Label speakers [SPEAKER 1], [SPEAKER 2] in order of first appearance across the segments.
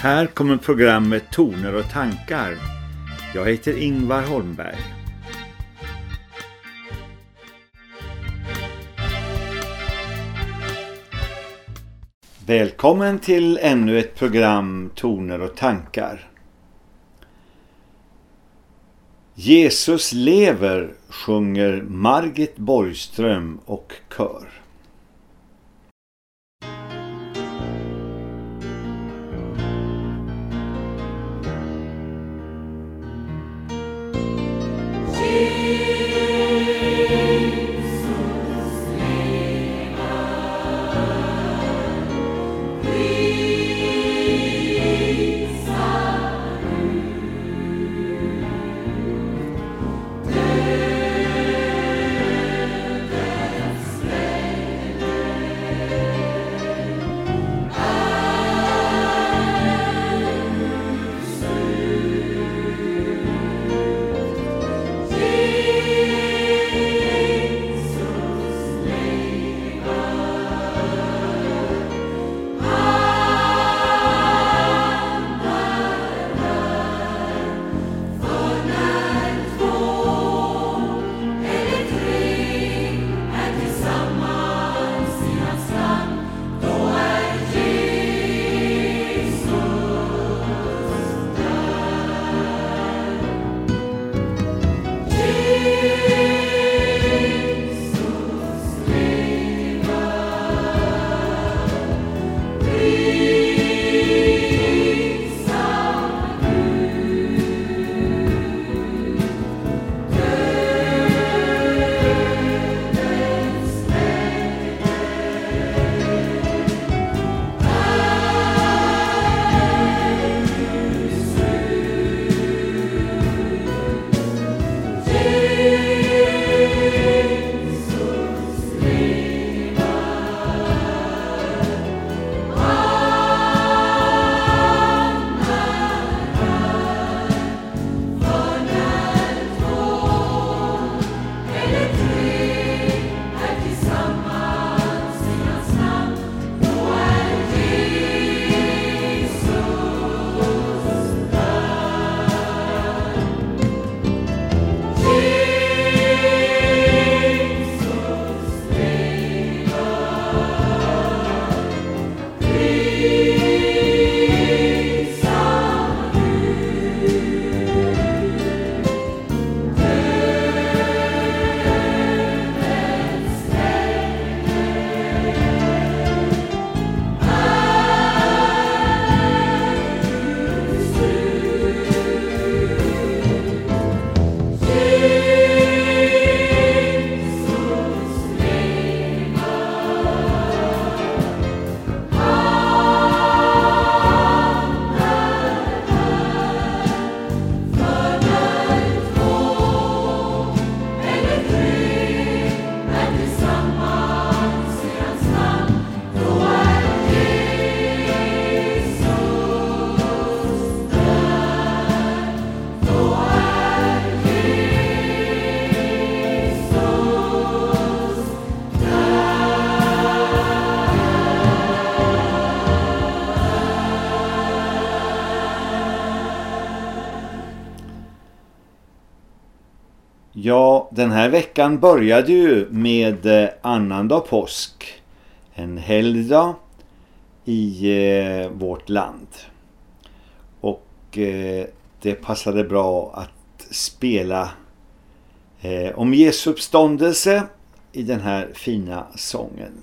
[SPEAKER 1] Här kommer programmet Toner och tankar. Jag heter Ingvar Holmberg. Välkommen till ännu ett program Toner och tankar. Jesus lever sjunger Margit Borgström och kör. Ja, den här veckan började ju med eh, annandag påsk. En helgdag i eh, vårt land. Och eh, det passade bra att spela om Jesu uppståndelse i den här fina sången.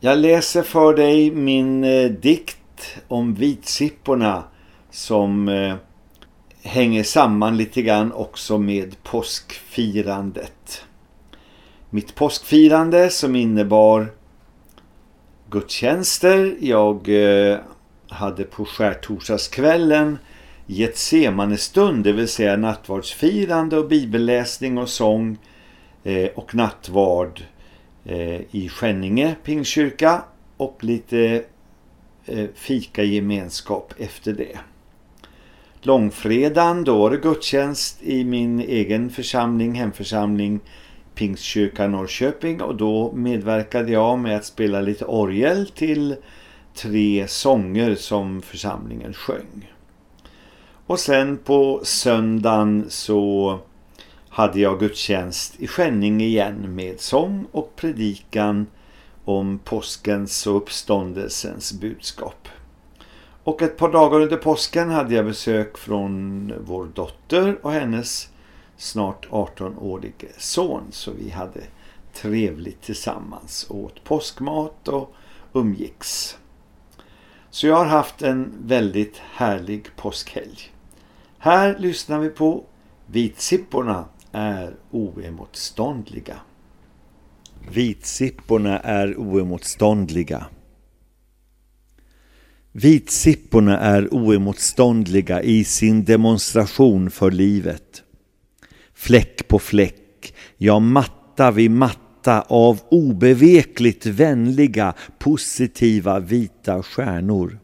[SPEAKER 1] Jag läser för dig min eh, dikt om vitsipporna som eh, hänger samman lite grann också med påskfirandet. Mitt påskfirande som innebar gudstjänster. Jag eh, hade på skärtorsdagskvällen Getsemanestund, det vill säga nattvardsfirande och bibelläsning och sång eh, och nattvard eh, i Skänninge Pingkyrka och lite fika gemenskap efter det långfredagen då var det gudstjänst i min egen församling, hemförsamling Pingstkyrkan Norrköping och då medverkade jag med att spela lite orgel till tre sånger som församlingen sjöng. Och sen på söndagen så hade jag gudstjänst i Skänning igen med sång och predikan om påskens och uppståndelsens budskap. Och ett par dagar under påsken hade jag besök från vår dotter och hennes snart 18-årige son. Så vi hade trevligt tillsammans, åt påskmat och umgicks. Så jag har haft en väldigt härlig påskhelg. Här lyssnar vi på Vitsipporna är oemotståndliga. Vitsipporna är oemotståndliga. Vitsipporna är oemotståndliga i sin demonstration för livet. Fläck på fläck, ja matta vid matta av obevekligt vänliga, positiva vita stjärnor.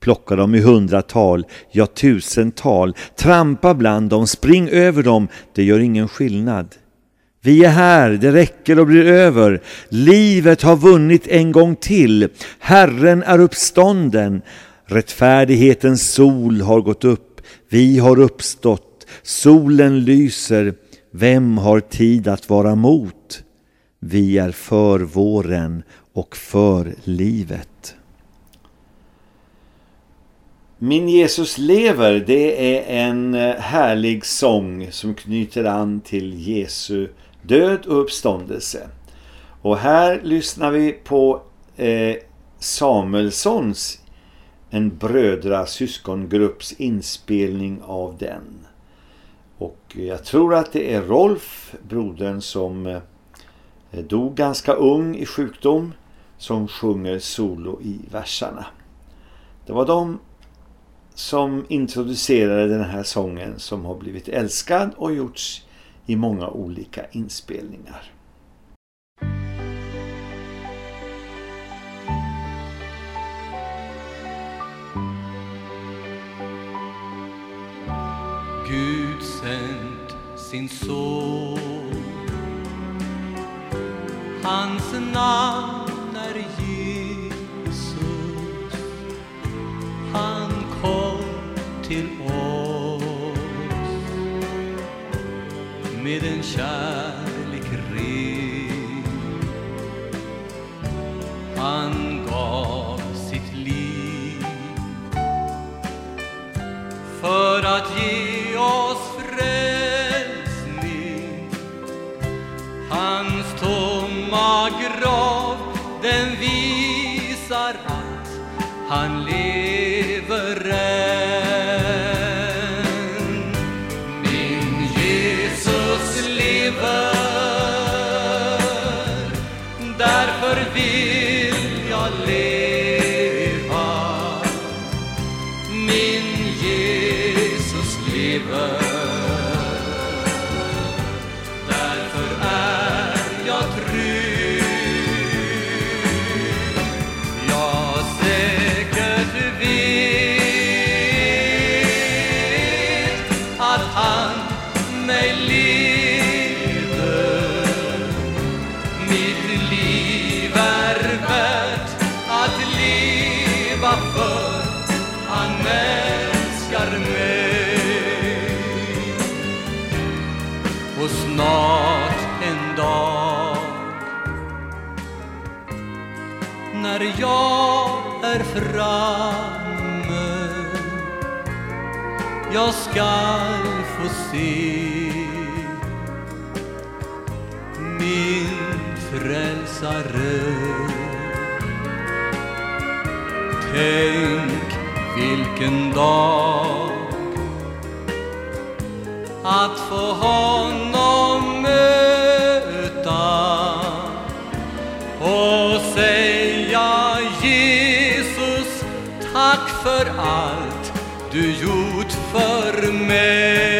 [SPEAKER 1] Plocka dem i hundratal, ja tusental, trampa bland dem, spring över dem, det gör ingen skillnad. Vi är här, det räcker och blir över. Livet har vunnit en gång till. Herren är uppstånden. Rättfärdighetens sol har gått upp. Vi har uppstått. Solen lyser. Vem har tid att vara mot? Vi är för våren och för livet. Min Jesus lever, det är en eh, härlig sång som knyter an till Jesu död och uppståndelse. Och här lyssnar vi på eh, Samuelssons, en brödra syskongrupps inspelning av den. Och jag tror att det är Rolf, brodern som eh, dog ganska ung i sjukdom, som sjunger solo i versarna. Det var de som introducerade den här sången som har blivit älskad och gjorts i många olika inspelningar.
[SPEAKER 2] Gud sänd sin son Hans namn är Jesus Han kom till med en kärlek framme jag skall få se min frälsare. Tänk vilken dag. Att få honom för allt du gjort för mig.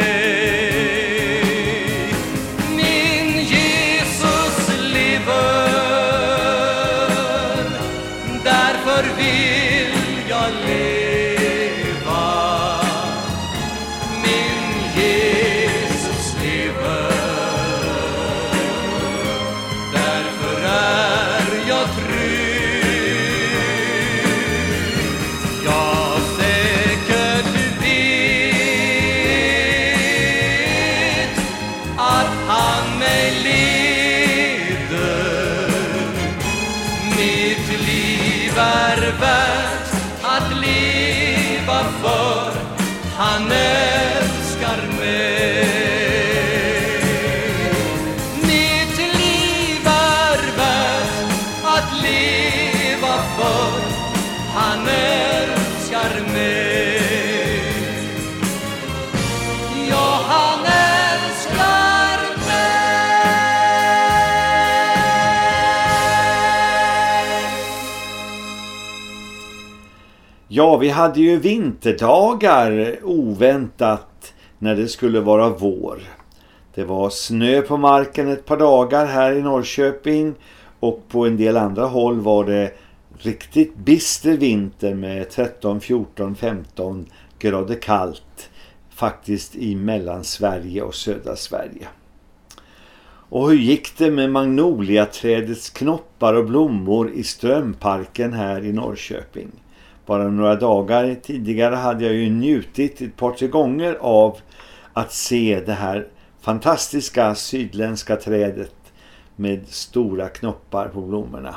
[SPEAKER 2] Ja,
[SPEAKER 1] vi hade ju vinterdagar oväntat när det skulle vara vår. Det var snö på marken ett par dagar här i Norrköping och på en del andra håll var det riktigt bister vinter med 13, 14, 15 grader kallt faktiskt i Mellansverige och södra Sverige. Och hur gick det med magnoliaträdets knoppar och blommor i Strömparken här i Norrköping? Bara några dagar tidigare hade jag ju njutit ett par tre gånger av att se det här fantastiska sydländska trädet med stora knoppar på blommorna.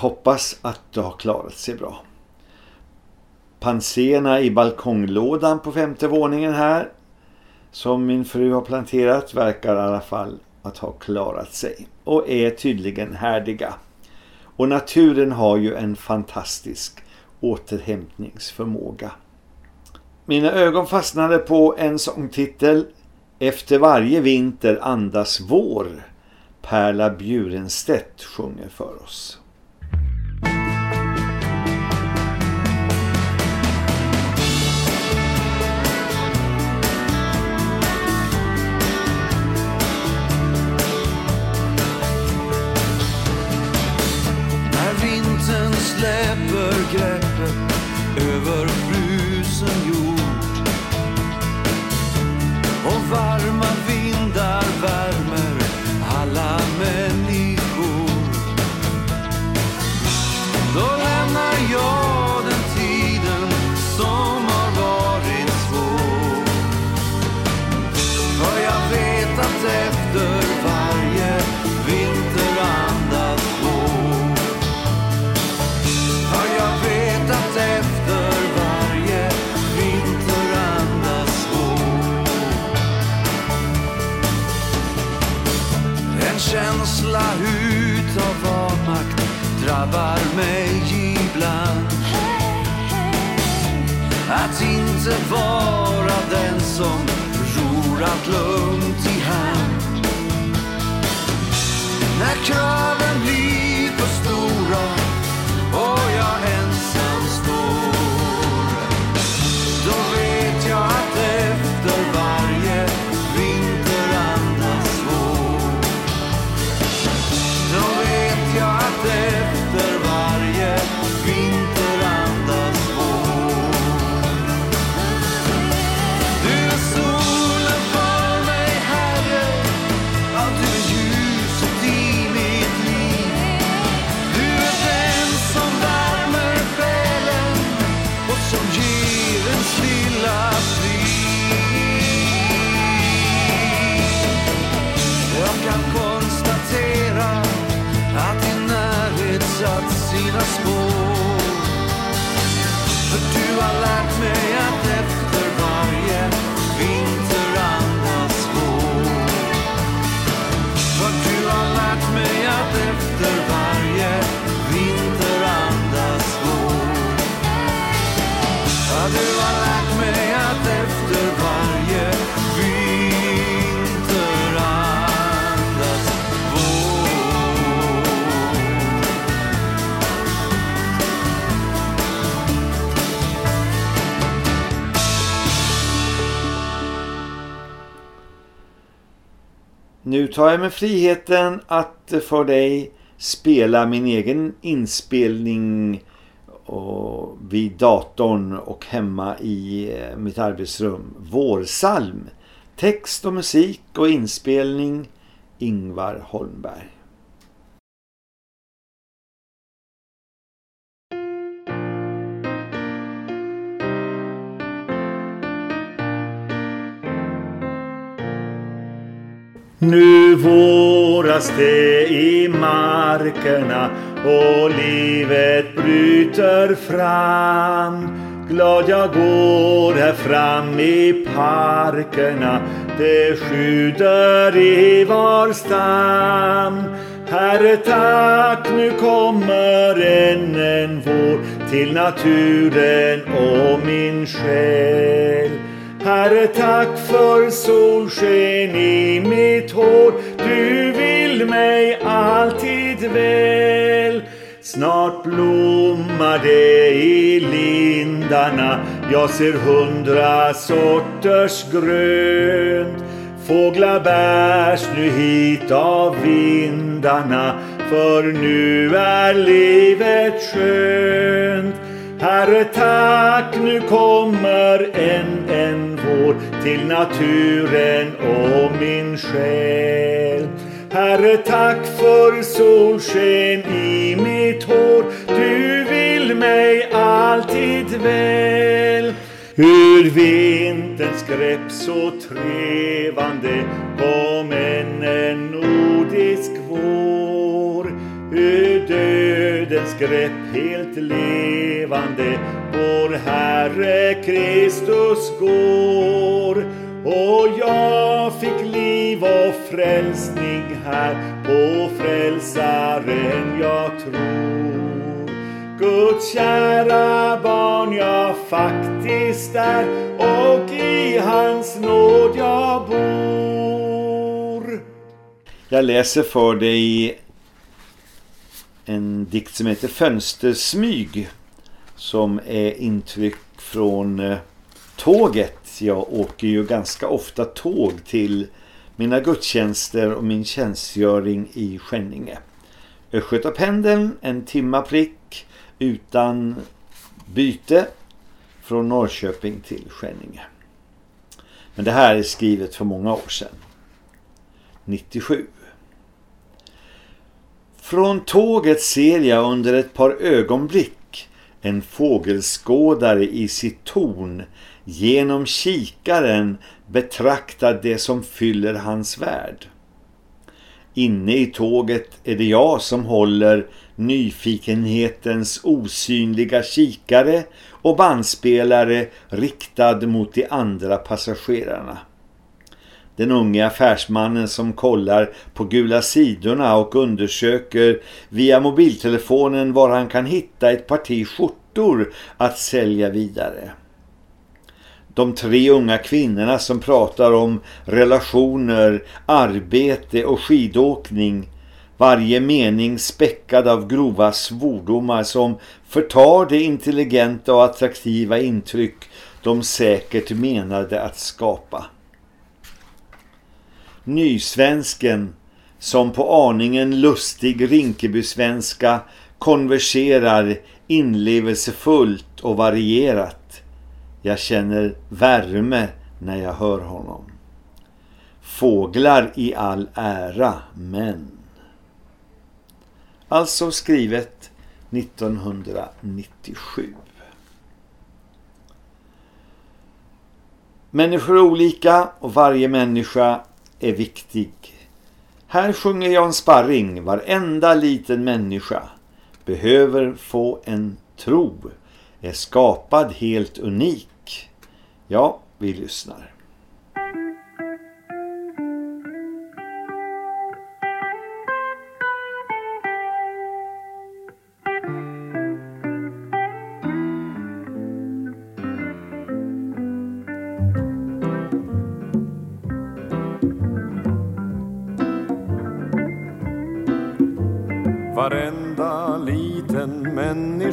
[SPEAKER 1] Hoppas att det har klarat sig bra. Panserna i balkonglådan på femte våningen här som min fru har planterat verkar i alla fall att ha klarat sig och är tydligen härdiga. Och naturen har ju en fantastisk återhämtningsförmåga. Mina ögon fastnade på en sångtitel Efter varje vinter andas vår. Perla Bjurenstedt sjunger för oss.
[SPEAKER 3] Över inte vara den som
[SPEAKER 1] Nu tar jag mig friheten att för dig spela min egen inspelning och vid datorn och hemma i eh, mitt arbetsrum. Vårsalm. Text och musik och inspelning Ingvar Holmberg. Nu våras det i markerna och livet bryter fram. Glad jag går här fram i parkerna, det sjuder i var stam. Herre tack, nu kommer än en vår till naturen och min själ. Herre tack för solsken i mitt hår, du vill mig alltid väl. Snart blommar det i lindarna, jag ser hundra sorters grönt. Fåglar bärs nu hit av vindarna, för nu är livet skönt. Herre tack, nu kommer en, en vår till naturen och min själ. Herre tack för solsken i mitt hår, du vill mig alltid väl. Ur vinterns grepp så trevande kom än en nordisk vår. Ur dödens grepp helt levande vår Herre Kristus går. Och jag fick liv och frälsning här på frälsaren jag tror. Guds kära barn jag faktiskt är och i hans nåd jag bor. Jag läser för dig en dikt som heter Fönstersmyg som är intryck från eh, tåget. Jag åker ju ganska ofta tåg till mina gudstjänster och min tjänstgöring i Skänninge. Östgötapendeln, en timma prick utan byte från Norrköping till Skänninge. Men det här är skrivet för många år sedan. 97. Från tåget ser jag under ett par ögonblick en fågelskådare i sitt torn genom kikaren betrakta det som fyller hans värld. Inne i tåget är det jag som håller nyfikenhetens osynliga kikare och bandspelare riktad mot de andra passagerarna. Den unge affärsmannen som kollar på gula sidorna och undersöker via mobiltelefonen var han kan hitta ett parti skjortor att sälja vidare. De tre unga kvinnorna som pratar om relationer, arbete och skidåkning. Varje mening späckad av grova svordomar som förtar det intelligenta och attraktiva intryck de säkert menade att skapa. Nysvensken som på aningen lustig Rinkeby-svenska konverserar inlevelsefullt och varierat. Jag känner värme när jag hör honom. Fåglar i all ära, men... Alltså skrivet 1997. Människor är olika och varje människa är viktig. Här sjunger Jan Sparring, varenda liten människa behöver få en tro, är skapad helt unik. Ja, vi lyssnar.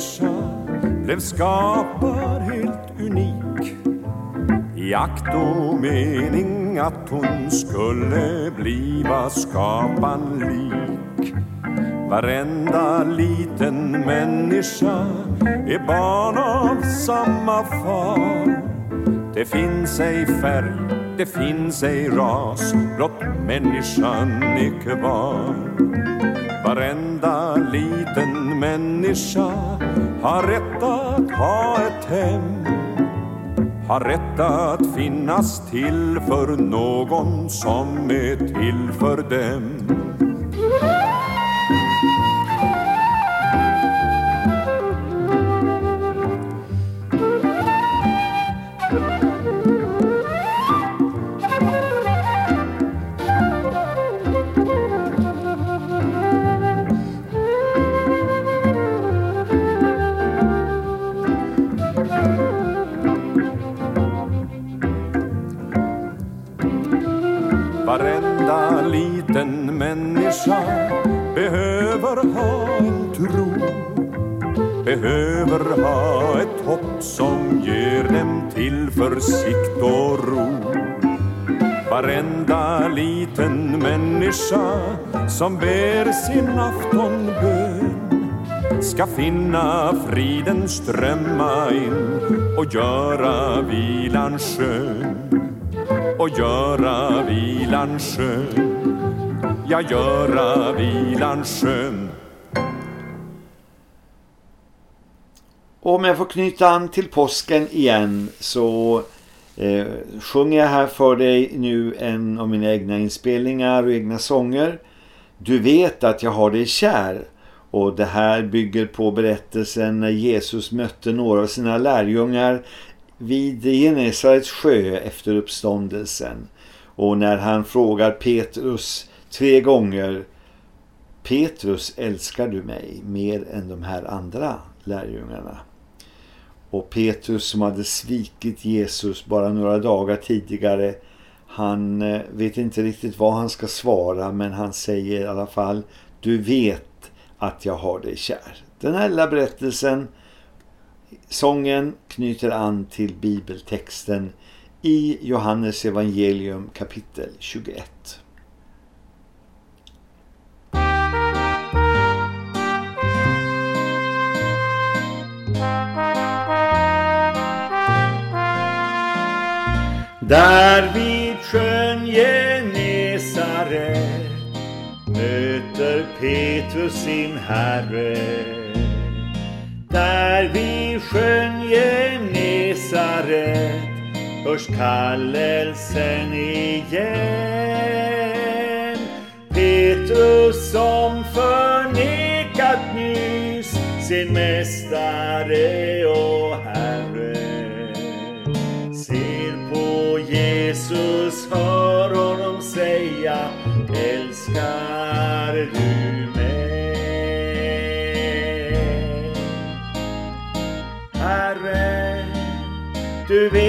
[SPEAKER 4] Människa blev skapad helt unik i akt och mening att hon skulle bliva skapan lik. Varenda liten människa är barn av samma far. Det finns ej färg, det finns ej ras, blott människan är kvar. Varenda liten människa har rätt att ha ett hem har rätt att finnas till för någon som är till för dem. Varenda liten människa behöver ha en tro. Behöver ha ett hopp som ger dem tillförsikt och ro. Varenda liten människa som ber sin aftonbön ska finna friden strömma in och göra vilan skön och göra vilan skön ja, göra vilan skön
[SPEAKER 1] Och om jag får knyta an till påsken igen så eh, sjunger jag här för dig nu en av mina egna inspelningar och egna sånger. Du vet att jag har dig kär. Och det här bygger på berättelsen när Jesus mötte några av sina lärjungar vid Genesarets sjö efter uppståndelsen. Och när han frågar Petrus tre gånger Petrus älskar du mig mer än de här andra lärjungarna. Och Petrus som hade svikit Jesus bara några dagar tidigare han eh, vet inte riktigt vad han ska svara men han säger i alla fall Du vet att jag har dig kär. Den här lilla berättelsen, sången knyter an till bibeltexten i Johannes evangelium kapitel 21. Där vid sjön Genesaret möter Petrus sin Herre. Där vid sjön Genesaret hörs kallelsen igen. Petrus som förnekat nyss sin mästare och Herre ser på Jesus, hör honom säga Älskar du du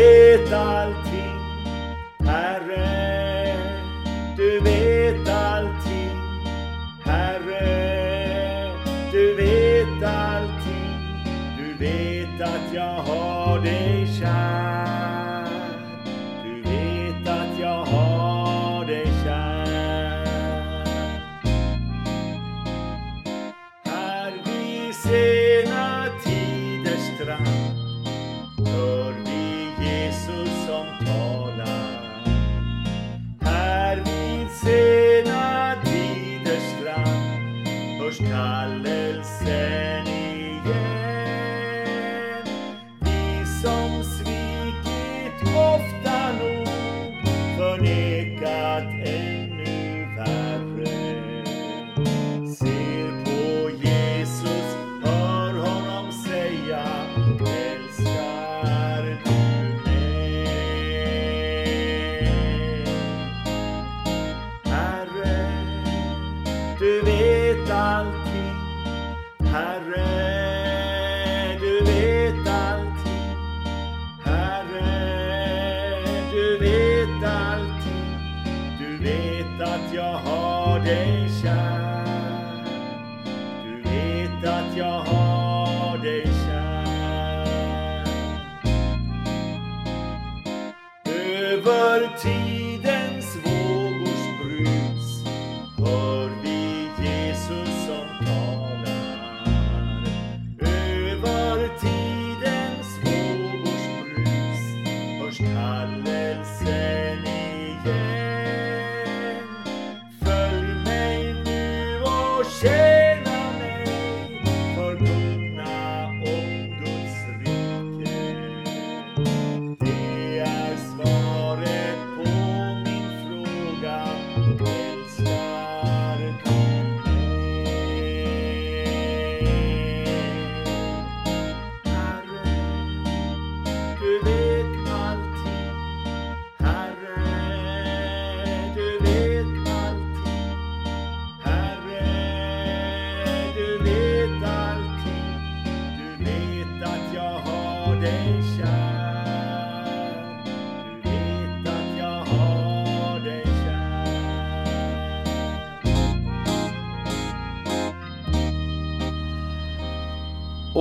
[SPEAKER 1] har dig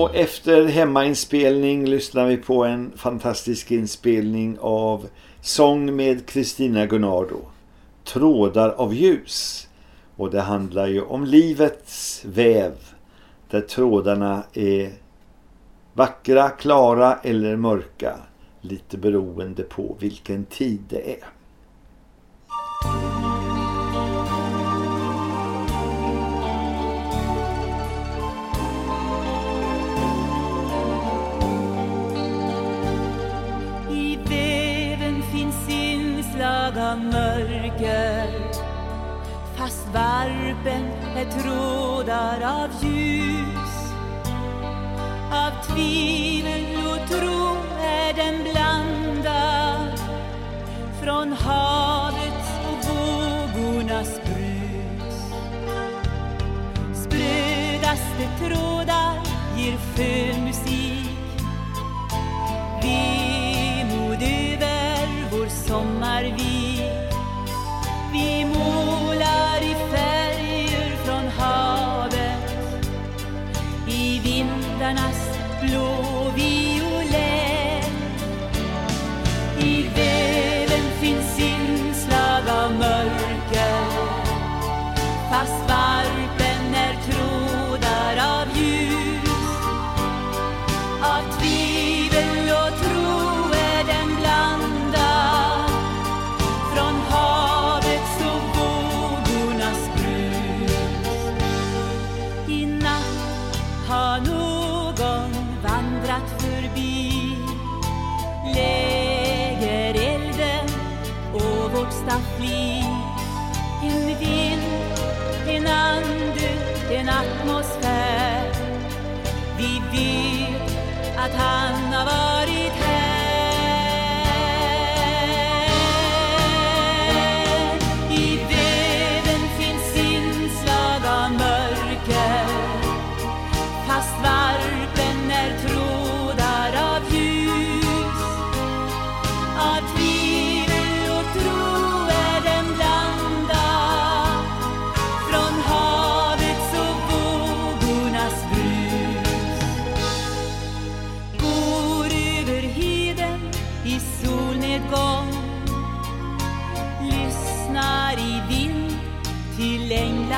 [SPEAKER 1] Och efter hemmainspelning lyssnar vi på en fantastisk inspelning av sång med Kristina Gunnardo. Trådar av ljus. Och det handlar ju om livets väv. Där trådarna är vackra, klara eller mörka. Lite beroende på vilken tid det är.
[SPEAKER 5] Mörker. Fast varpen är trådar av ljus. Av tvivel och tro är den blandad Från havets och vågornas brus. Sprödaste trådar ger skön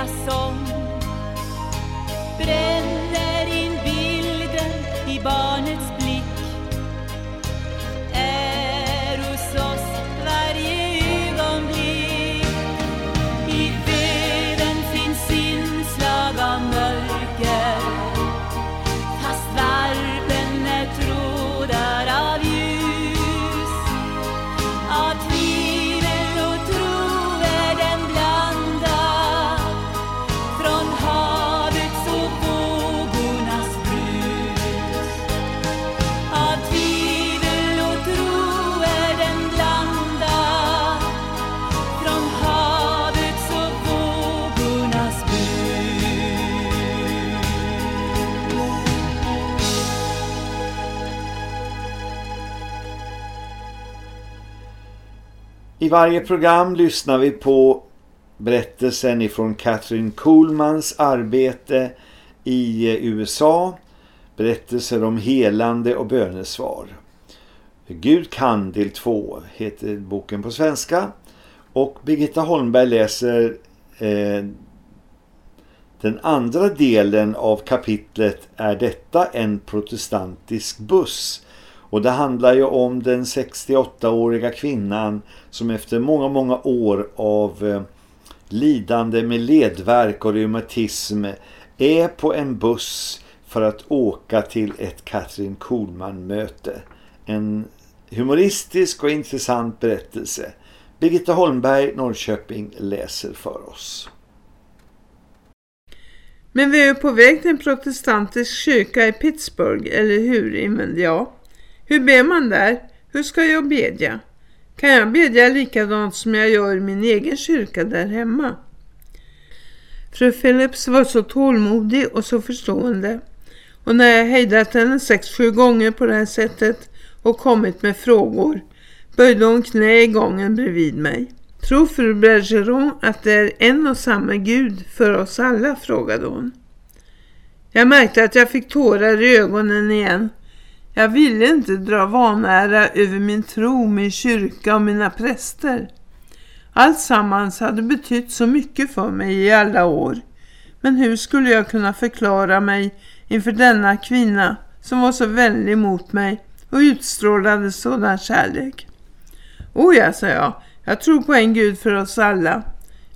[SPEAKER 5] till änglasång I varje
[SPEAKER 1] program lyssnar vi på berättelsen ifrån Catherine Kuhlmans arbete i eh, USA. Berättelser om helande och bönesvar. Gud kan del 2 heter boken på svenska. Och Birgitta Holmberg läser eh, den andra delen av kapitlet Är detta en protestantisk buss? Och det handlar ju om den 68-åriga kvinnan som efter många, många år av eh, lidande med ledvärk och reumatism är på en buss för att åka till ett Katrin Kuhlman-möte. En humoristisk och intressant berättelse. Birgitta Holmberg, Norrköping, läser för oss.
[SPEAKER 6] Men vi är på väg till en protestantisk kyrka i Pittsburgh, eller hur, invände jag. Hur ber man där? Hur ska jag bedja? Kan jag bedja likadant som jag gör i min egen kyrka där hemma? Fru Phillips var så tålmodig och så förstående. Och när jag hejdat henne sex, sju gånger på det här sättet och kommit med frågor böjde hon knä i gången bredvid mig. Tror fru Bergeron att det är en och samma Gud för oss alla, frågade hon. Jag märkte att jag fick tårar i ögonen igen. Jag ville inte dra vanära över min tro, min kyrka och mina präster. Allt sammans hade betytt så mycket för mig i alla år. Men hur skulle jag kunna förklara mig inför denna kvinna som var så vänlig mot mig och utstrålade sådan kärlek? O ja, sa jag. Jag tror på en Gud för oss alla.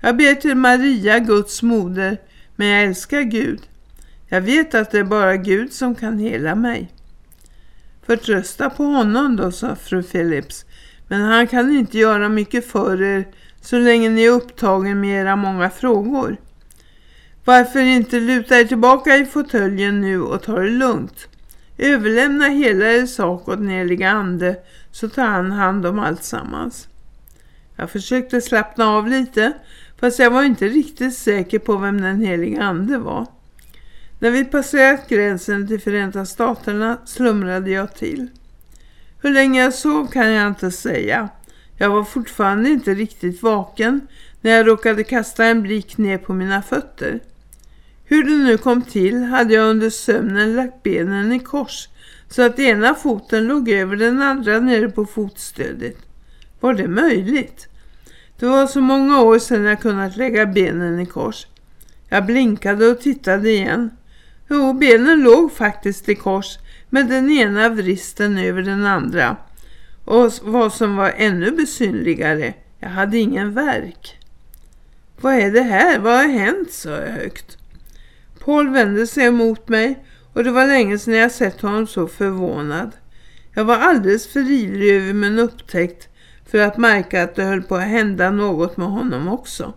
[SPEAKER 6] Jag ber till Maria, Guds moder, men jag älskar Gud. Jag vet att det är bara Gud som kan hela mig. Förtrösta på honom då, sa fru Phillips. Men han kan inte göra mycket för er så länge ni är upptagen med era många frågor. Varför inte luta er tillbaka i fåtöljen nu och ta det lugnt? Överlämna hela er sak åt den ande så tar han hand om allt sammans. Jag försökte slappna av lite fast jag var inte riktigt säker på vem den heliga ande var. När vi passerat gränsen till Förenta Staterna slumrade jag till. Hur länge jag sov kan jag inte säga. Jag var fortfarande inte riktigt vaken när jag råkade kasta en blick ner på mina fötter. Hur det nu kom till hade jag under sömnen lagt benen i kors så att ena foten låg över den andra nere på fotstödet. Var det möjligt? Det var så många år sedan jag kunnat lägga benen i kors. Jag blinkade och tittade igen. Jo, benen låg faktiskt i kors med den ena vristen över den andra. Och vad som var ännu besynligare, jag hade ingen verk. Vad är det här? Vad har hänt? sa jag högt. Paul vände sig mot mig och det var länge sedan jag sett honom så förvånad. Jag var alldeles för ivrig över min upptäckt för att märka att det höll på att hända något med honom också.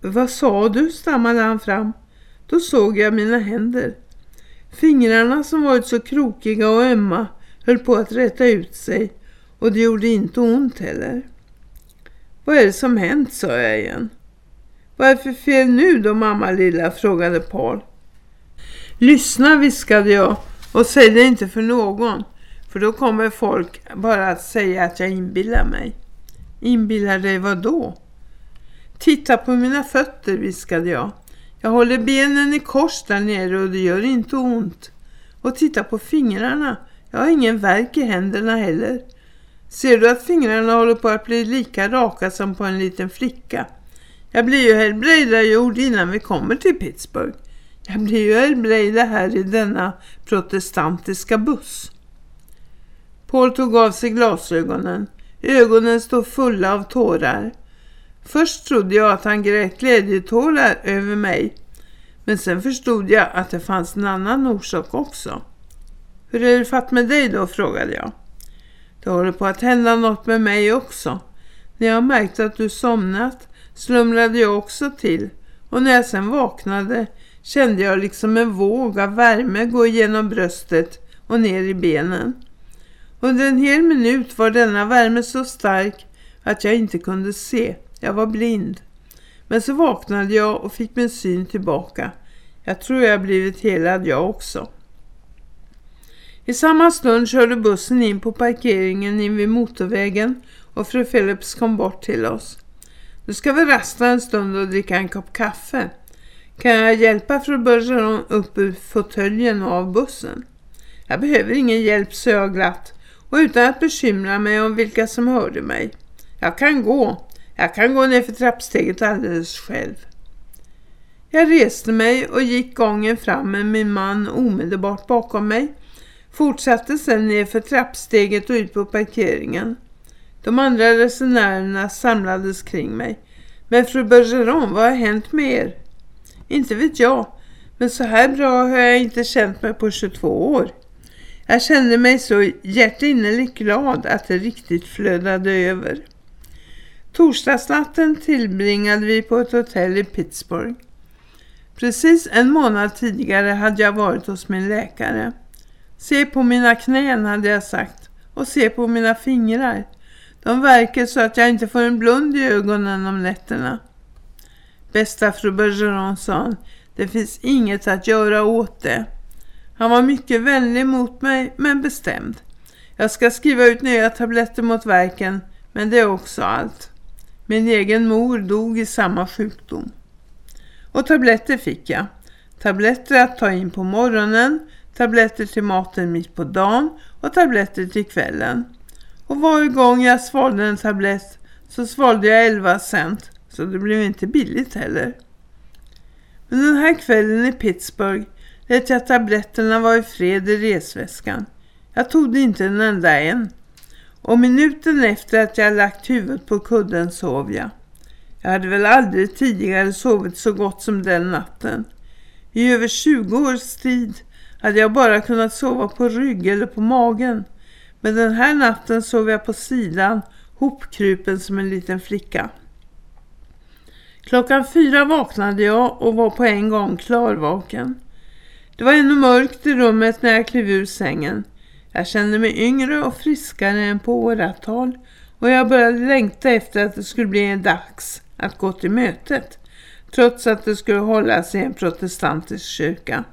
[SPEAKER 6] Vad sa du? stammade han fram. Då såg jag mina händer. Fingrarna som varit så krokiga och ömma höll på att rätta ut sig och det gjorde inte ont heller. Vad är det som hänt, sa jag igen. Vad är det för fel nu då, mamma lilla, frågade Paul. Lyssna, viskade jag, och säg det inte för någon. För då kommer folk bara att säga att jag inbillar mig. Inbillar dig vad då? Titta på mina fötter, viskade jag. Jag håller benen i kors där nere och det gör inte ont. Och titta på fingrarna. Jag har ingen värk i händerna heller. Ser du att fingrarna håller på att bli lika raka som på en liten flicka? Jag blir ju helbrägdagjord innan vi kommer till Pittsburgh. Jag blir ju helbrägda här i denna protestantiska buss. Paul tog av sig glasögonen. Ögonen stod fulla av tårar. Först trodde jag att han grät glädjetårar över mig. Men sen förstod jag att det fanns en annan orsak också. Hur är det fatt med dig då, frågade jag. Det håller på att hända något med mig också. När jag märkte att du somnat slumrade jag också till. Och när jag sen vaknade kände jag liksom en våg av värme gå igenom bröstet och ner i benen. Under en hel minut var denna värme så stark att jag inte kunde se. Jag var blind. Men så vaknade jag och fick min syn tillbaka. Jag tror jag blivit helad jag också. I samma stund körde bussen in på parkeringen in vid motorvägen och fru Phillips kom bort till oss. Nu ska vi rasta en stund och dricka en kopp kaffe. Kan jag hjälpa fru Bergeron upp ur fåtöljen och av bussen? Jag behöver ingen hjälp, så jag glatt och utan att bekymra mig om vilka som hörde mig. Jag kan gå. Jag kan gå ner för trappsteget alldeles själv. Jag reste mig och gick gången fram med min man omedelbart bakom mig. Fortsatte sedan ner för trappsteget och ut på parkeringen. De andra resenärerna samlades kring mig. Men fru Bergeron, vad har hänt med er? Inte vet jag, men så här bra har jag inte känt mig på 22 år. Jag kände mig så hjärtinnerligt glad att det riktigt flödade över. Torsdagsnatten tillbringade vi på ett hotell i Pittsburgh. Precis en månad tidigare hade jag varit hos min läkare. Se på mina knän hade jag sagt och se på mina fingrar. De verkar så att jag inte får en blund i ögonen om nätterna. Bästa fru Bergeron sa han, det finns inget att göra åt det. Han var mycket vänlig mot mig men bestämd. Jag ska skriva ut nya tabletter mot verken men det är också allt. Min egen mor dog i samma sjukdom. Och tabletter fick jag. Tabletter att ta in på morgonen, tabletter till maten mitt på dagen och tabletter till kvällen. Och varje gång jag svalde en tablett så svalde jag 11 cent, så det blev inte billigt heller. Men den här kvällen i Pittsburgh lät jag tabletterna vara i fred i resväskan. Jag tog det inte en enda en. Och minuten efter att jag lagt huvudet på kudden sov jag. Jag hade väl aldrig tidigare sovit så gott som den natten. I över 20 års tid hade jag bara kunnat sova på rygg eller på magen. Men den här natten sov jag på sidan, hopkrupen som en liten flicka. Klockan fyra vaknade jag och var på en gång klarvaken. Det var ännu mörkt i rummet när jag klev ur sängen. Jag kände mig yngre och friskare än på åratal och jag började längta efter att det skulle bli en dags att gå till mötet trots att det skulle hållas i en protestantisk kyrka.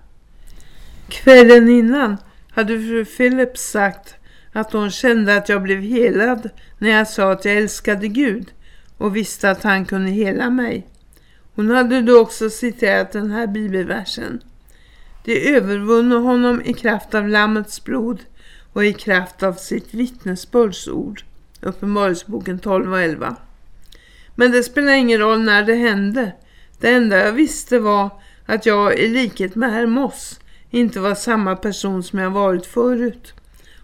[SPEAKER 6] Kvällen innan hade fru Phillips sagt att hon kände att jag blev helad när jag sa att jag älskade Gud och visste att han kunde hela mig. Hon hade då också citerat den här bibelversen. Det övervunne honom i kraft av lammets blod och i kraft av sitt vittnesbördsord. Uppenbarelseboken 12 och 11. Men det spelar ingen roll när det hände. Det enda jag visste var att jag i likhet med herr Moss inte var samma person som jag varit förut.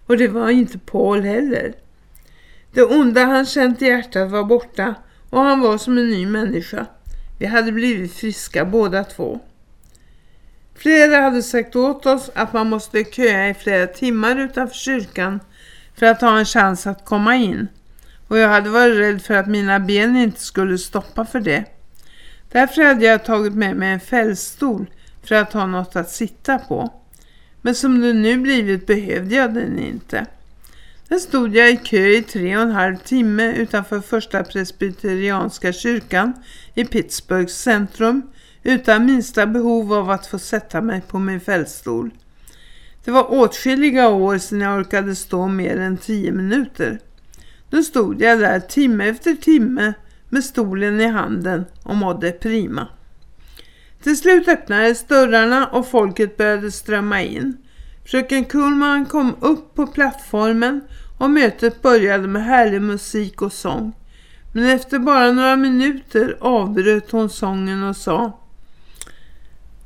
[SPEAKER 6] Och det var inte Paul heller. Det onda han känt i hjärtat var borta och han var som en ny människa. Vi hade blivit friska båda två. Flera hade sagt åt oss att man måste köa i flera timmar utanför kyrkan för att ha en chans att komma in. Och jag hade varit rädd för att mina ben inte skulle stoppa för det. Därför hade jag tagit med mig en fällstol för att ha något att sitta på. Men som det nu blivit behövde jag den inte. Där stod jag i kö i tre och en halv timme utanför första presbyterianska kyrkan i Pittsburghs centrum utan minsta behov av att få sätta mig på min fällstol. Det var åtskilliga år sedan jag orkade stå mer än tio minuter. Nu stod jag där timme efter timme med stolen i handen och mådde prima. Till slut öppnades dörrarna och folket började strömma in. Fröken Kullman kom upp på plattformen och mötet började med härlig musik och sång. Men efter bara några minuter avbröt hon sången och sa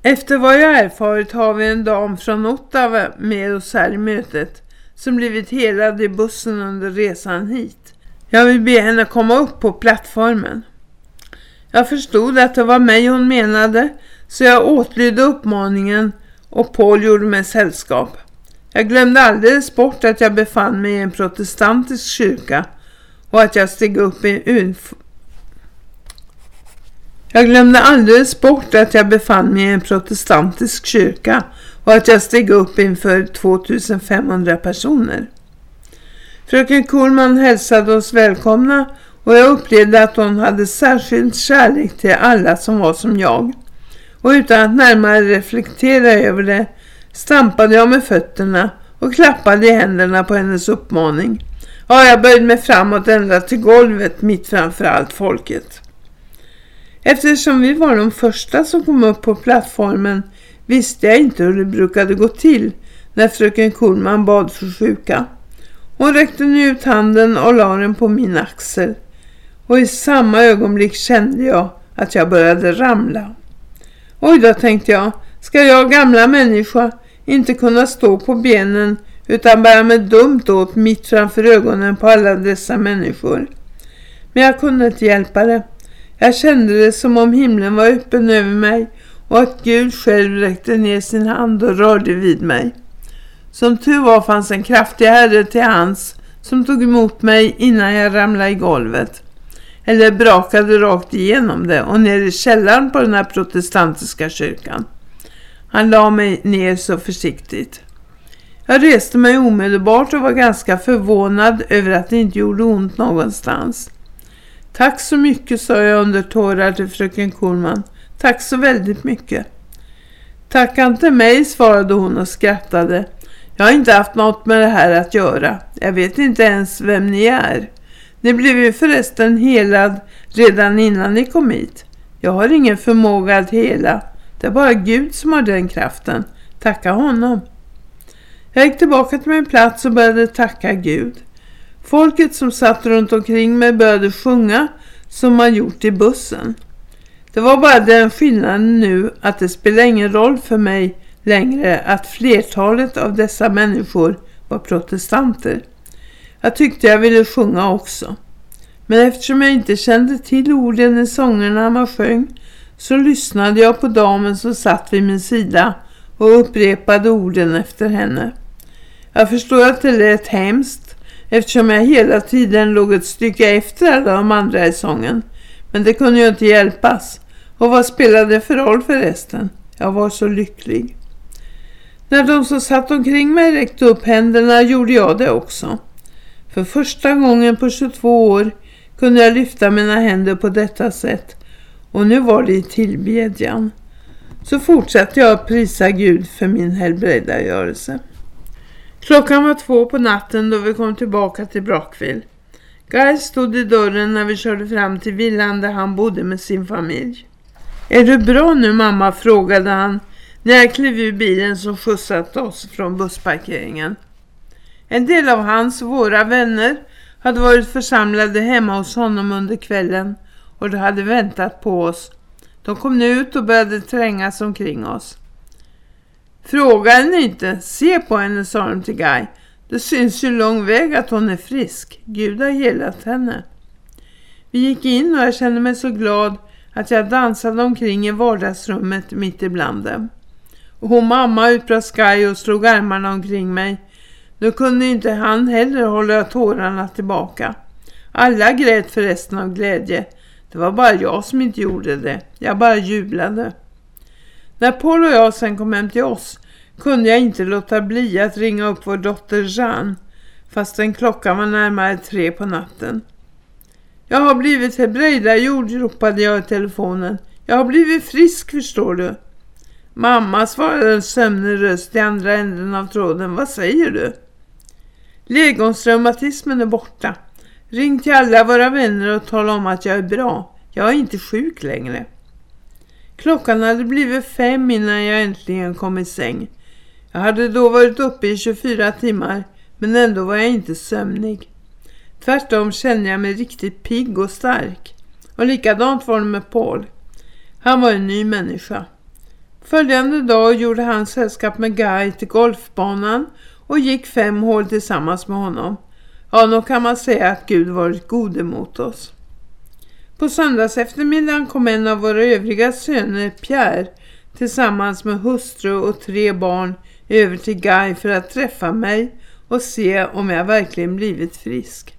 [SPEAKER 6] efter vad jag erfarit har vi en dam från Ottawa med oss här i mötet som blivit helad i bussen under resan hit. Jag vill be henne komma upp på plattformen. Jag förstod att det var mig hon menade så jag åtlydde uppmaningen och Paul gjorde mig sällskap. Jag glömde alldeles bort att jag befann mig i en protestantisk kyrka och att jag steg upp i jag glömde alldeles bort att jag befann mig i en protestantisk kyrka och att jag steg upp inför 2500 personer. Fröken Kuhlman hälsade oss välkomna och jag upplevde att hon hade särskild kärlek till alla som var som jag. Och utan att närmare reflektera över det stampade jag med fötterna och klappade i händerna på hennes uppmaning. Ja, jag böjde mig framåt ända till golvet mitt framför allt folket. Eftersom vi var de första som kom upp på plattformen visste jag inte hur det brukade gå till när fröken Kuhlman bad för sjuka. Hon räckte nu ut handen och la den på min axel. Och i samma ögonblick kände jag att jag började ramla. Oj då tänkte jag, ska jag gamla människa inte kunna stå på benen utan bära mig dumt åt mitt framför ögonen på alla dessa människor. Men jag kunde inte hjälpa det. Jag kände det som om himlen var öppen över mig och att Gud själv räckte ner sin hand och rörde vid mig. Som tur var fanns en kraftig herre till hans som tog emot mig innan jag ramlade i golvet. Eller brakade rakt igenom det och ner i källaren på den här protestantiska kyrkan. Han la mig ner så försiktigt. Jag reste mig omedelbart och var ganska förvånad över att det inte gjorde ont någonstans. Tack så mycket, sa jag under tårar till fröken Kornman. Tack så väldigt mycket. Tacka inte mig, svarade hon och skrattade. Jag har inte haft något med det här att göra. Jag vet inte ens vem ni är. Ni blev ju förresten helad redan innan ni kom hit. Jag har ingen förmåga att hela, Det är bara Gud som har den kraften. Tacka honom. Jag gick tillbaka till min plats och började tacka Gud. Folket som satt runt omkring mig började sjunga som man gjort i bussen. Det var bara den skillnaden nu att det spelar ingen roll för mig längre att flertalet av dessa människor var protestanter. Jag tyckte jag ville sjunga också. Men eftersom jag inte kände till orden i sångerna man sjöng så lyssnade jag på damen som satt vid min sida och upprepade orden efter henne. Jag förstår att det lät hemskt eftersom jag hela tiden låg ett stycke efter alla de andra i sången. Men det kunde ju inte hjälpas. Och vad spelade det för roll förresten? Jag var så lycklig. När de som satt omkring mig räckte upp händerna gjorde jag det också. För första gången på 22 år kunde jag lyfta mina händer på detta sätt. Och nu var det i tillbedjan. Så fortsatte jag att prisa Gud för min helbrägdagörelse. Klockan var två på natten då vi kom tillbaka till Brockville. Guy stod i dörren när vi körde fram till villan där han bodde med sin familj. Är du bra nu mamma? frågade han när jag klev ur bilen som skjutsat oss från bussparkeringen. En del av hans och våra vänner hade varit församlade hemma hos honom under kvällen och de hade väntat på oss. De kom nu ut och började trängas omkring oss. Fråga henne inte, se på henne, sa de till Guy. Det syns ju lång väg att hon är frisk. Gud har gillat henne. Vi gick in och jag kände mig så glad att jag dansade omkring i vardagsrummet mitt ibland dem. Och hon mamma utbrast Guy och slog armarna omkring mig. Nu kunde inte han heller hålla tårarna tillbaka. Alla grät förresten av glädje. Det var bara jag som inte gjorde det. Jag bara jublade. När Paul och jag sen kom hem till oss kunde jag inte låta bli att ringa upp vår dotter Jeanne fastän klockan var närmare tre på natten. Jag har blivit hebrejdagjord, ropade jag i telefonen. Jag har blivit frisk, förstår du. Mamma svarade en sömnig röst i andra änden av tråden. Vad säger du? Legonsreumatismen är borta. Ring till alla våra vänner och tala om att jag är bra. Jag är inte sjuk längre. Klockan hade blivit fem innan jag äntligen kom i säng. Jag hade då varit uppe i 24 timmar men ändå var jag inte sömnig. Tvärtom kände jag mig riktigt pigg och stark. Och likadant var det med Paul. Han var en ny människa. Följande dag gjorde han sällskap med Guy till golfbanan och gick fem hål tillsammans med honom. Ja, nog kan man säga att Gud varit god emot oss. På söndags eftermiddagen kom en av våra övriga söner, Pierre, tillsammans med hustru och tre barn över till Guy för att träffa mig och se om jag verkligen blivit frisk.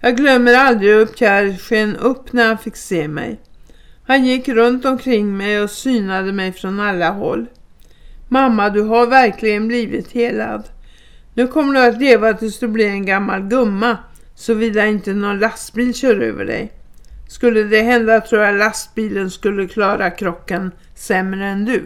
[SPEAKER 6] Jag glömmer aldrig hur Pierre sken upp när han fick se mig. Han gick runt omkring mig och synade mig från alla håll. Mamma, du har verkligen blivit helad. Nu kommer du att leva tills du blir en gammal gumma, såvida inte någon lastbil kör över dig. Skulle det hända tror jag lastbilen skulle klara krocken sämre än du.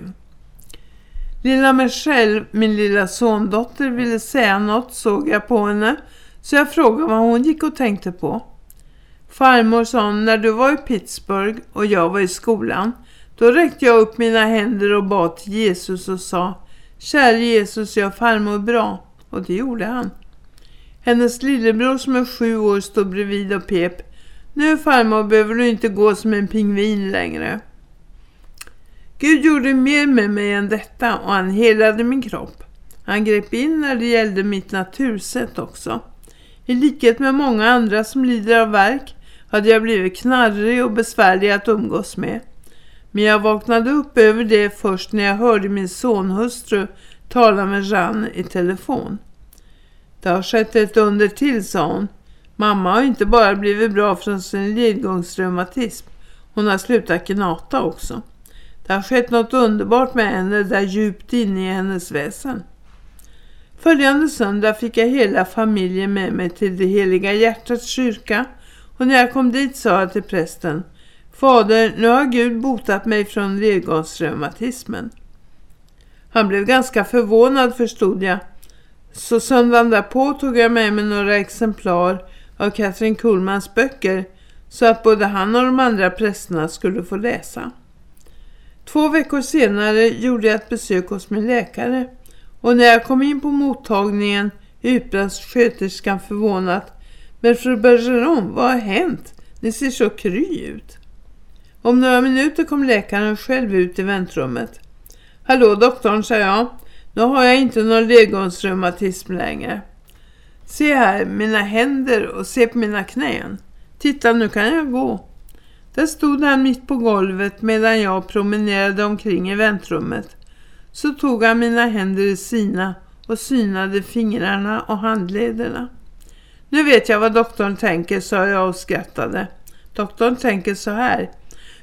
[SPEAKER 6] Lilla Michelle, min lilla sondotter, ville säga något såg jag på henne så jag frågade vad hon gick och tänkte på. Farmor sa när du var i Pittsburgh och jag var i skolan då räckte jag upp mina händer och bad till Jesus och sa Kära Jesus, jag farmor bra. Och det gjorde han. Hennes lillebror som är sju år stod bredvid och pep. Nu farmor behöver du inte gå som en pingvin längre. Gud gjorde mer med mig än detta och han helade min kropp. Han grep in när det gällde mitt natursätt också. I likhet med många andra som lider av verk hade jag blivit knarrig och besvärlig att umgås med. Men jag vaknade upp över det först när jag hörde min sonhustru tala med Jeanne i telefon. Det har skett ett under till, sa hon. Mamma har inte bara blivit bra från sin ledgångsreumatism. Hon har slutat knata också. Det har skett något underbart med henne där djupt inne i hennes väsen. Följande söndag fick jag hela familjen med mig till det heliga hjärtats kyrka och när jag kom dit sa jag till prästen Fader, nu har Gud botat mig från ledgångsreumatismen. Han blev ganska förvånad förstod jag. Så söndagen därpå tog jag med mig några exemplar av Catherine Kuhlmans böcker så att både han och de andra prästerna skulle få läsa. Två veckor senare gjorde jag ett besök hos min läkare och när jag kom in på mottagningen utbrast sköterskan förvånat. Men fru Bergeron, vad har hänt? Ni ser så kry ut. Om några minuter kom läkaren själv ut i väntrummet. Hallå doktorn, sa jag. Nu har jag inte någon ledgångsreumatism längre. Se här, mina händer och se på mina knän. Titta, nu kan jag gå. Där stod han mitt på golvet medan jag promenerade omkring i väntrummet. Så tog han mina händer i sina och synade fingrarna och handlederna. Nu vet jag vad doktorn tänker, sa jag och skrattade. Doktorn tänker så här.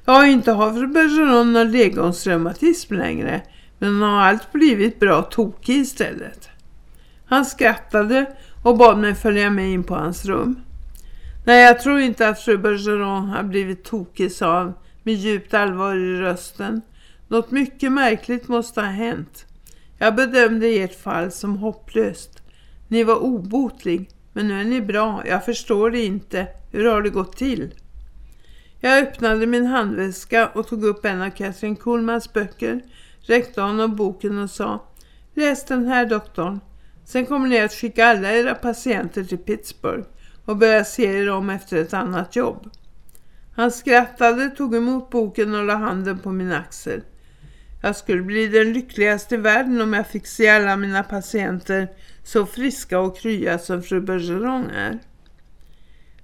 [SPEAKER 6] Jag har inte har för Bergeron och ledgångsreumatism längre, men hon har allt blivit bra tokig istället. Han skrattade och bad mig följa med in på hans rum. Nej, jag tror inte att fru Bergeron har blivit tokig, sa han med djupt allvar i rösten. Något mycket märkligt måste ha hänt. Jag bedömde ert fall som hopplöst. Ni var obotlig, men nu är ni bra. Jag förstår det inte. Hur har det gått till? Jag öppnade min handväska och tog upp en av Catherine Kuhlmans böcker, räckte honom boken och sa Läs den här doktorn. Sen kommer ni att skicka alla era patienter till Pittsburgh och börja se er om efter ett annat jobb. Han skrattade, tog emot boken och la handen på min axel. Jag skulle bli den lyckligaste i världen om jag fick se alla mina patienter så friska och krya som fru Bergeron är.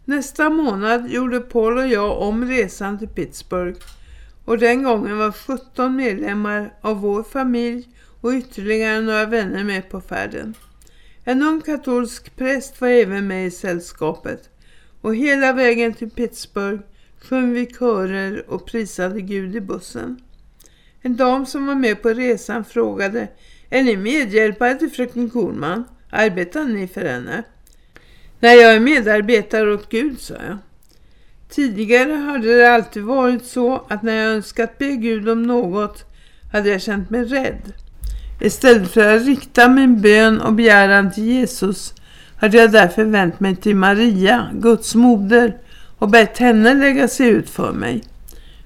[SPEAKER 6] Nästa månad gjorde Paul och jag om resan till Pittsburgh och den gången var 17 medlemmar av vår familj och ytterligare några vänner med på färden. En ung katolsk präst var även med i sällskapet och hela vägen till Pittsburgh sjöng vi körer och prisade Gud i bussen. En dam som var med på resan frågade Är ni medhjälpare till fröken Kornman? Arbetar ni för henne? Nej, jag är medarbetare åt Gud, sa jag. Tidigare hade det alltid varit så att när jag önskat be Gud om något hade jag känt mig rädd. Istället för att rikta min bön och begäran till Jesus hade jag därför vänt mig till Maria, Guds moder, och bett henne lägga sig ut för mig.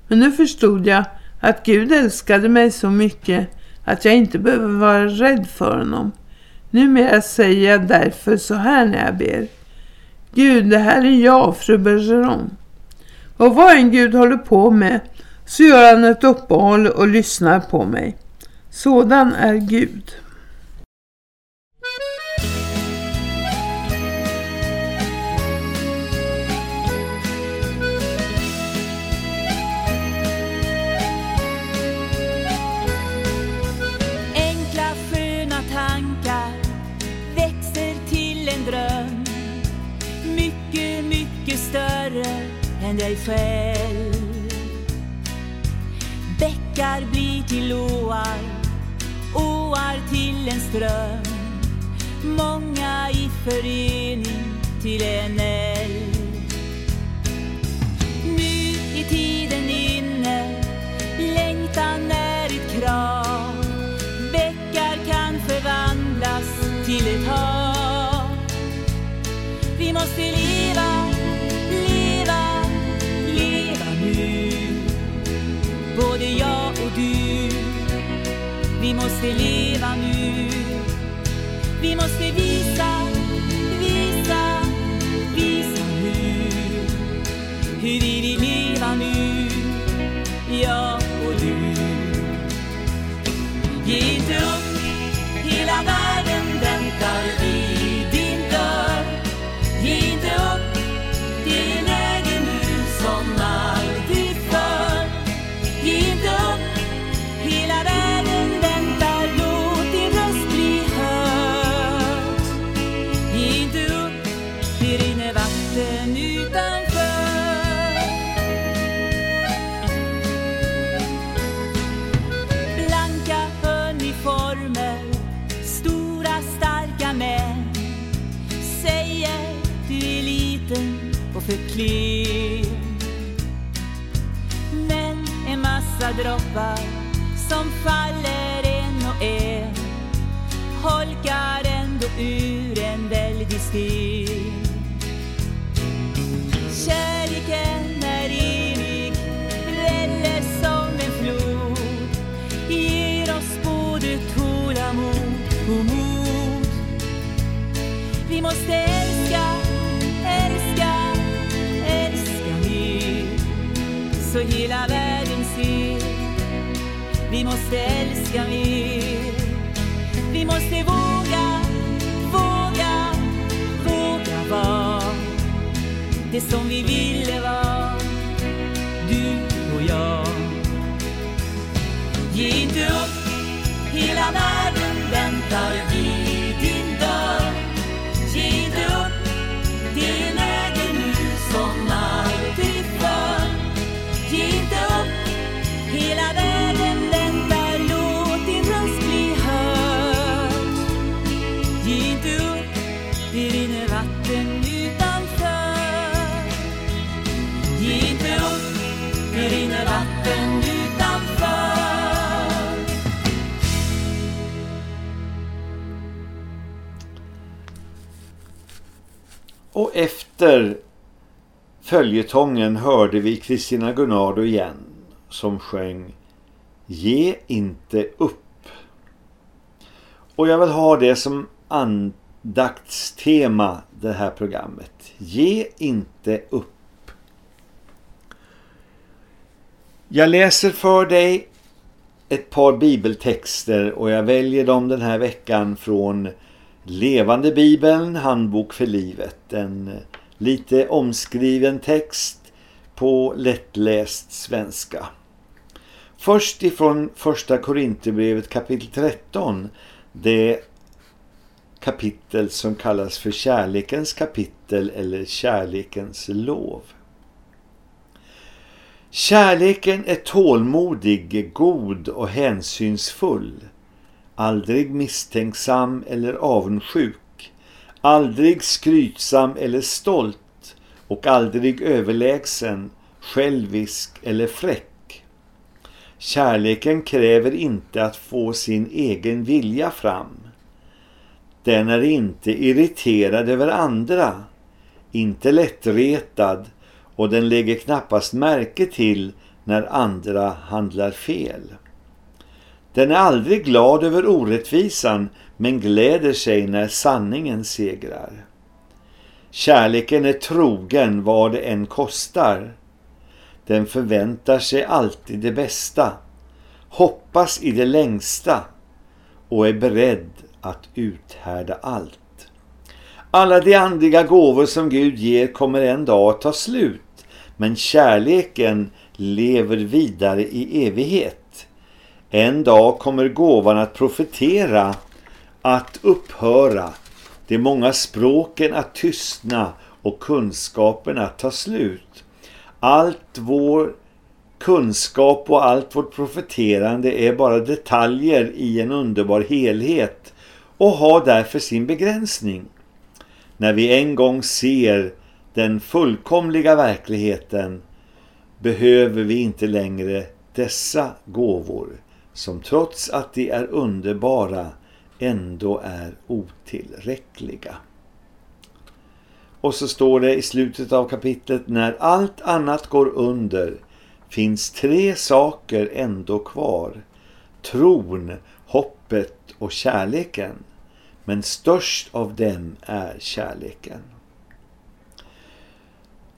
[SPEAKER 6] Men nu förstod jag att Gud älskade mig så mycket att jag inte behöver vara rädd för honom. Numera säger jag därför så här när jag ber. Gud, det här är jag, fru Bergeron. Och vad en Gud håller på med så gör han ett uppehåll och lyssnar på mig. Sådan är Gud.
[SPEAKER 5] Enkla sköna tankar växer till en dröm. Mycket, mycket större än dig själv. Bäckar blir till åar, strömmar till en ström. Många i förening till en älv. Nu är tiden inne, längtan är ett krav. Bäckar kan förvandlas till ett hav. Vi måste leva, leva, leva nu. Både jag och du Vi måste leva för klen. Men en massa droppar som faller en och en holkar ändå ur en väldig sten. Så hela världen ser. Vi måste älska mer. Vi måste våga, våga, våga vara det som vi ville vara, du och jag. Ge inte upp, hela världen
[SPEAKER 1] Och efter följetongen hörde vi Kristina Gunnardo igen som sjöng Ge inte upp. Och jag vill ha det som andaktstema det här programmet. Ge inte upp. Jag läser för dig ett par bibeltexter och jag väljer dem den här veckan från Levande Bibeln, Handbok för livet. En eh, lite omskriven text på lättläst svenska. Först ifrån första Korinthierbrevet kapitel 13. Det kapitel som kallas för kärlekens kapitel eller kärlekens lov. Kärleken är tålmodig, god och hänsynsfull. Aldrig misstänksam eller avundsjuk. Aldrig skrytsam eller stolt och aldrig överlägsen, självisk eller fräck. Kärleken kräver inte att få sin egen vilja fram. Den är inte irriterad över andra, inte lättretad och den lägger knappast märke till när andra handlar fel. Den är aldrig glad över orättvisan men gläder sig när sanningen segrar. Kärleken är trogen vad det än kostar. Den förväntar sig alltid det bästa, hoppas i det längsta och är beredd att uthärda allt. Alla de andliga gåvor som Gud ger kommer en dag att ta slut, men kärleken lever vidare i evighet. En dag kommer gåvan att profetera, att upphöra, de många språken att tystna och kunskapen att ta slut. Allt vår kunskap och allt vårt profeterande är bara detaljer i en underbar helhet och har därför sin begränsning. När vi en gång ser den fullkomliga verkligheten behöver vi inte längre dessa gåvor som trots att de är underbara ändå är otillräckliga. Och så står det i slutet av kapitlet när allt annat går under finns tre saker ändå kvar. Tron, hoppet och kärleken. Men störst av dem är kärleken.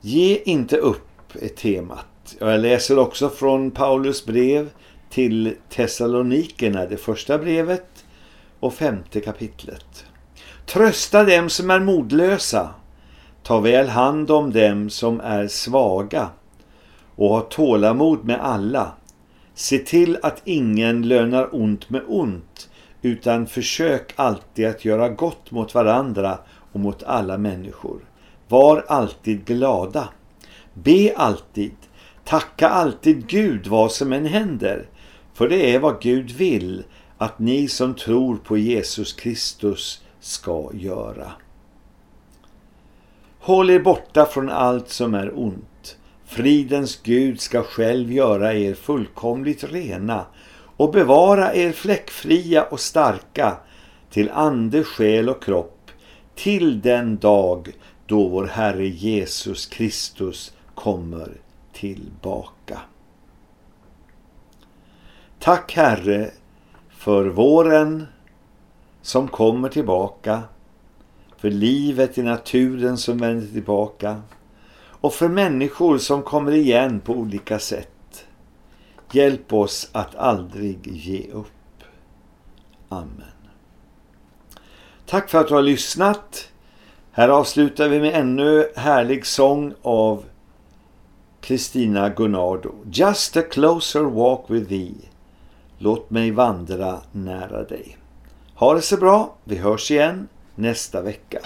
[SPEAKER 1] Ge inte upp är temat. Jag läser också från Paulus brev till Thessalonikerna, det första brevet och femte kapitlet. Trösta dem som är modlösa. Ta väl hand om dem som är svaga och ha tålamod med alla. Se till att ingen lönar ont med ont utan försök alltid att göra gott mot varandra och mot alla människor. Var alltid glada. Be alltid. Tacka alltid Gud vad som än händer. För det är vad Gud vill att ni som tror på Jesus Kristus ska göra. Håll er borta från allt som är ont. Fridens Gud ska själv göra er fullkomligt rena och bevara er fläckfria och starka till ande, själ och kropp till den dag då vår Herre Jesus Kristus kommer tillbaka. Tack Herre för våren som kommer tillbaka,
[SPEAKER 5] för livet i naturen som vänder tillbaka och för människor som kommer igen på olika sätt. Hjälp oss att aldrig ge upp. Amen. Tack för att du har lyssnat. Här avslutar vi med ännu härlig sång av Kristina Gunnardo. Just a closer walk with thee. Låt mig vandra nära dig. Ha det så bra. Vi hörs igen nästa vecka.